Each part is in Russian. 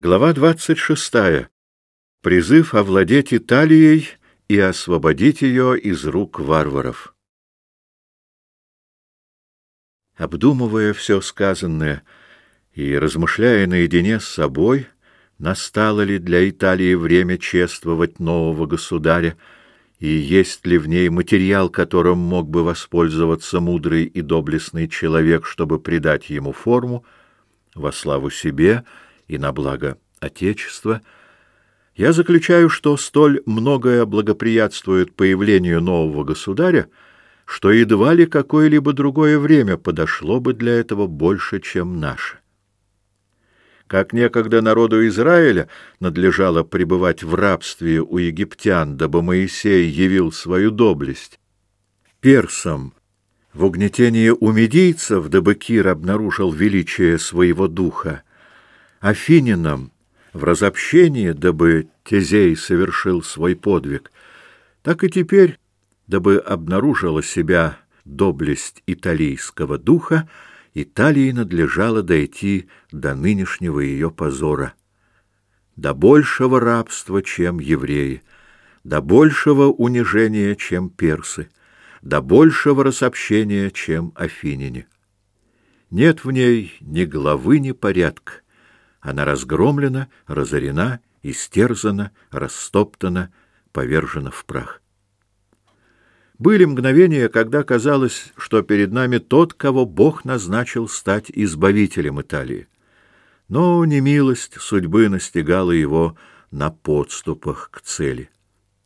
Глава 26. Призыв овладеть Италией и освободить ее из рук варваров. Обдумывая все сказанное и размышляя наедине с собой, настало ли для Италии время чествовать нового государя, и есть ли в ней материал, которым мог бы воспользоваться мудрый и доблестный человек, чтобы придать ему форму, во славу себе — и на благо Отечества, я заключаю, что столь многое благоприятствует появлению нового государя, что едва ли какое-либо другое время подошло бы для этого больше, чем наше. Как некогда народу Израиля надлежало пребывать в рабстве у египтян, дабы Моисей явил свою доблесть, персам в угнетении у медийцев, дабы Кир обнаружил величие своего духа, Афининам в разобщении, дабы Тезей совершил свой подвиг, так и теперь, дабы обнаружила себя доблесть италийского духа, Италии надлежало дойти до нынешнего ее позора. До большего рабства, чем евреи, до большего унижения, чем персы, до большего разобщения, чем афиняне. Нет в ней ни главы, ни порядка. Она разгромлена, разорена, истерзана, растоптана, повержена в прах. Были мгновения, когда казалось, что перед нами тот, кого Бог назначил стать избавителем Италии. Но немилость судьбы настигала его на подступах к цели.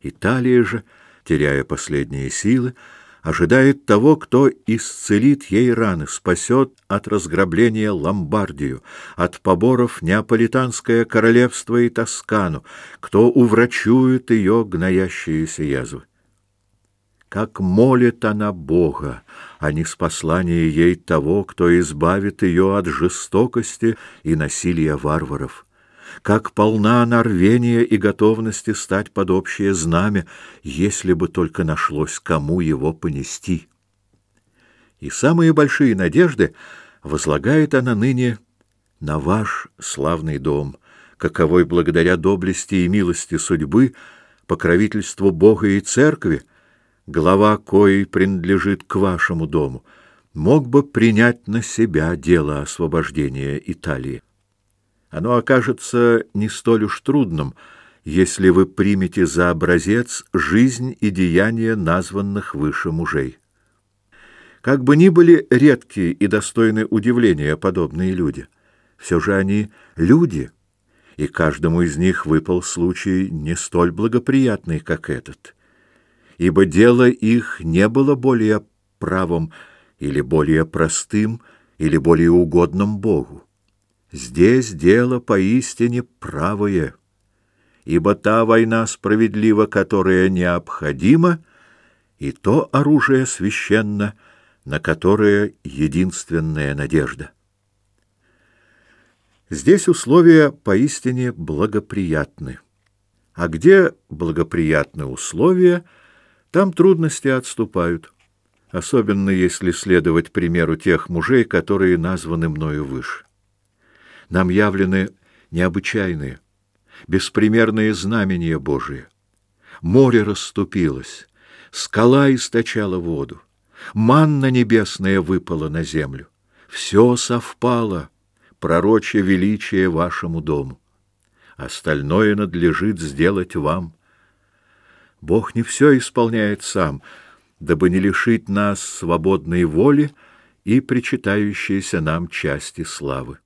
Италия же, теряя последние силы, ожидает того, кто исцелит ей раны, спасет от разграбления Ломбардию, от поборов Неаполитанское королевство и Тоскану, кто уврачует ее гноящиеся язвы. Как молит она Бога, а не с послания ей того, кто избавит ее от жестокости и насилия варваров как полна она рвения и готовности стать под общее знамя, если бы только нашлось кому его понести. И самые большие надежды возлагает она ныне на ваш славный дом, каковой благодаря доблести и милости судьбы, покровительству Бога и церкви, глава коей принадлежит к вашему дому, мог бы принять на себя дело освобождения Италии оно окажется не столь уж трудным, если вы примете за образец жизнь и деяния названных выше мужей. Как бы ни были редкие и достойны удивления подобные люди, все же они люди, и каждому из них выпал случай не столь благоприятный, как этот. Ибо дело их не было более правым или более простым или более угодным Богу. Здесь дело поистине правое, ибо та война справедлива, которая необходима, и то оружие священно, на которое единственная надежда. Здесь условия поистине благоприятны. А где благоприятны условия, там трудности отступают, особенно если следовать примеру тех мужей, которые названы мною выше. Нам явлены необычайные, беспримерные знамения Божие. Море расступилось, скала источала воду, манна небесная выпала на землю. Все совпало, пророче величие вашему дому. Остальное надлежит сделать вам. Бог не все исполняет сам, дабы не лишить нас свободной воли и причитающейся нам части славы.